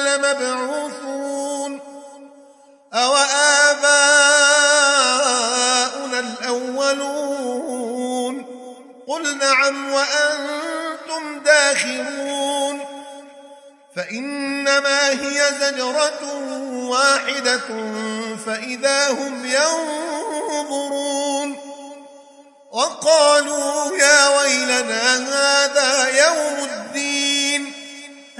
لمبعوثون أو آباؤنا الأولون قل نعم وأنتم داخرون فإنما هي زجرة واحدة فإذا هم ينظرون وقالوا يا ويلنا هذا يوم الدين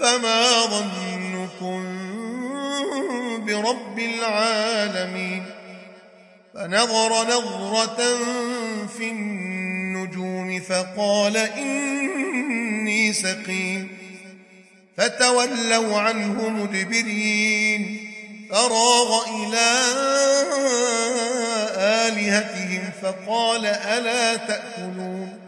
فما ظنكم برب العالمين فنظر نظرة في النجوم فقال إني سقيم فتولوا عنه مدبرين فراغ إلى آلهتهم فقال ألا تأكلون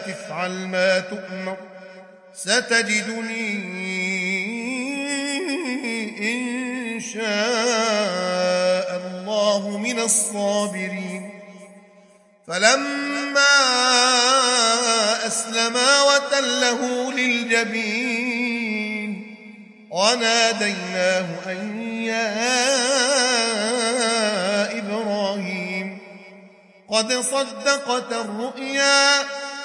أبت افعل ما تؤمر ستجدني إن شاء الله من الصابرين. فلما أسلما وتله للجبين وناديناه أن يا إبراهيم قد صدقت الرؤيا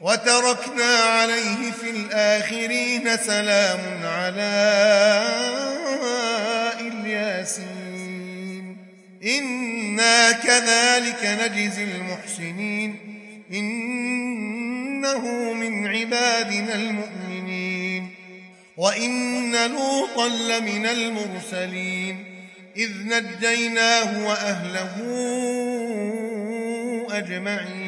وتركنا عليه في الآخرين سلام على إلياسين. إنا كذلك نجزي المحسنين. إنه من عبادنا المؤمنين. وإن لوطا لمن المرسلين. إذ نجيناه وأهله أجمعين.